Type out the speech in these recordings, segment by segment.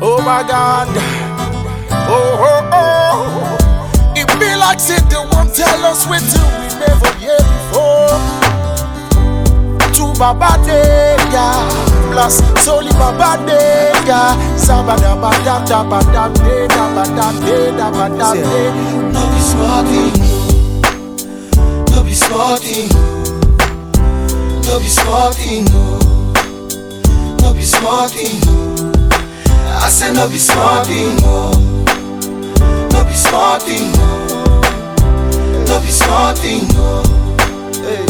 Oh my God. Oh, oh, oh. It be like say they won't tell us what to we never hear before. To Baba Deya. Plus, Soli Baba Deya. Sabada Bada Daba Da De Daba Da De Daba Da De. No be small thing, no. Be small thing, no. Be small thing, no. Be small thing. I say no be small thing, no. No be small thing, no. No be small thing, no. Hey.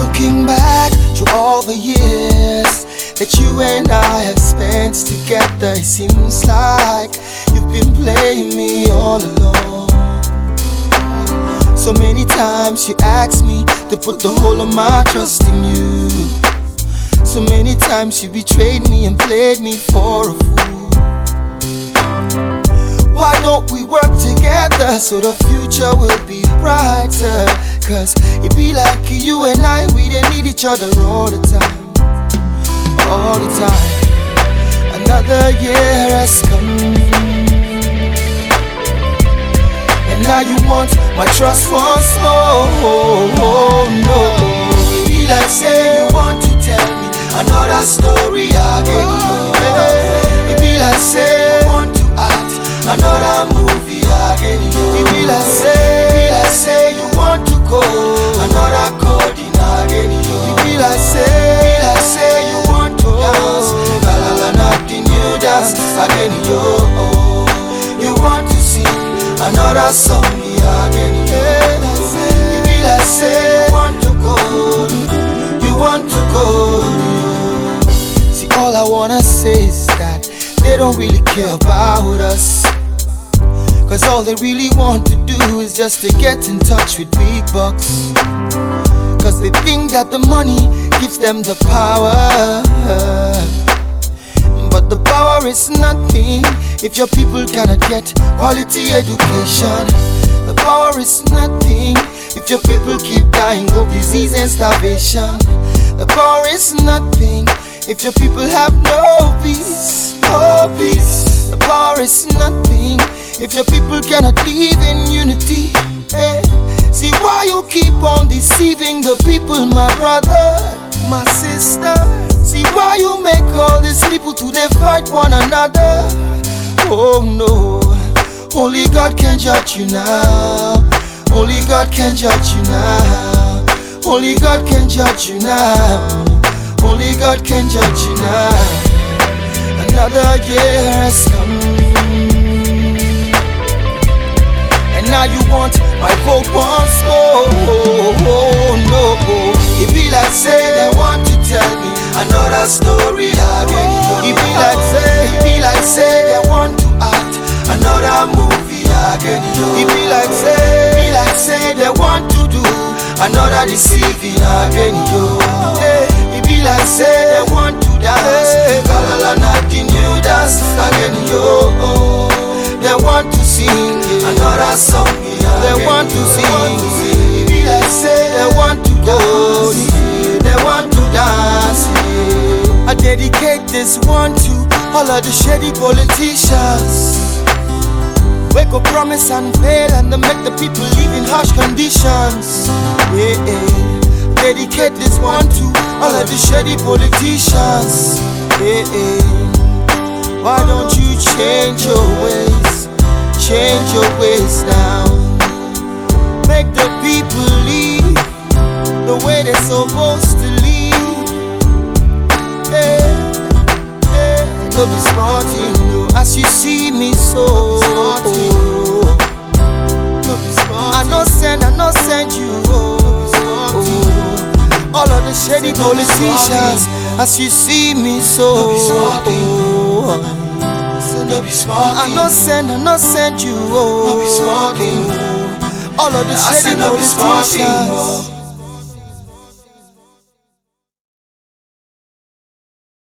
Looking back to all the years that you and I have spent together, it seems like you've been playing me all along. So many times you asked me to put the whole of my trust in you. So many times you betrayed me and played me for a fool. Why don't we work together so the future will be brighter? Cause it be like you and I, we didn't need each other all the time. All the time. Another year has come. And now you want my trust once more. Oh, no. Be like say story again. Oh, it be like say want to act another movie again. It be like say, it be like say you want to go another coding again. It be like say, it be like say you want to dance, la la la, nothing new dance again. Yo, you want to sing another song again. It be like say wanna say is that they don't really care about us. Cause all they really want to do is just to get in touch with big bucks. Cause they think that the money gives them the power. But the power is nothing if your people cannot get quality education. The power is nothing if your people keep dying of disease and starvation. The power is nothing if your people have no peace. No peace. The power is nothing if your people cannot live in unity. Hey. See why you keep on deceiving the people, my brother, my sister. See why you make all these people to they fight one another. Oh no, only God can judge you now. Only God can judge you now. Only God can judge you now. Only God can judge you now. Another year has come. And now you want my vote once more. Oh, no. It be like say they want to tell me another story again. It be like say, it be like say they want to act another movie again. It be like say, it be like say they want to do another deceiving again. Yo, like say they want to dance, kalala nothing new dance again. Yo, oh, they want to sing another song. They want to sing. Be like say they want to go, they want to dance. I dedicate this one to all of the shady politicians. We go promise and fail and they make the people live in harsh conditions. Yeah, yeah. Dedicate this one to all of the shady politicians. Yeah, yeah. Why don't you change your ways? Change your ways now. Make the people live the way they're supposed to live. Yeah, yeah. No be smarting, no. As you see me so. I no send, I no send you. Oh, all of the shady politicians, as you see me so. I oh, no send, I no send you. Oh, all of the shady politicians.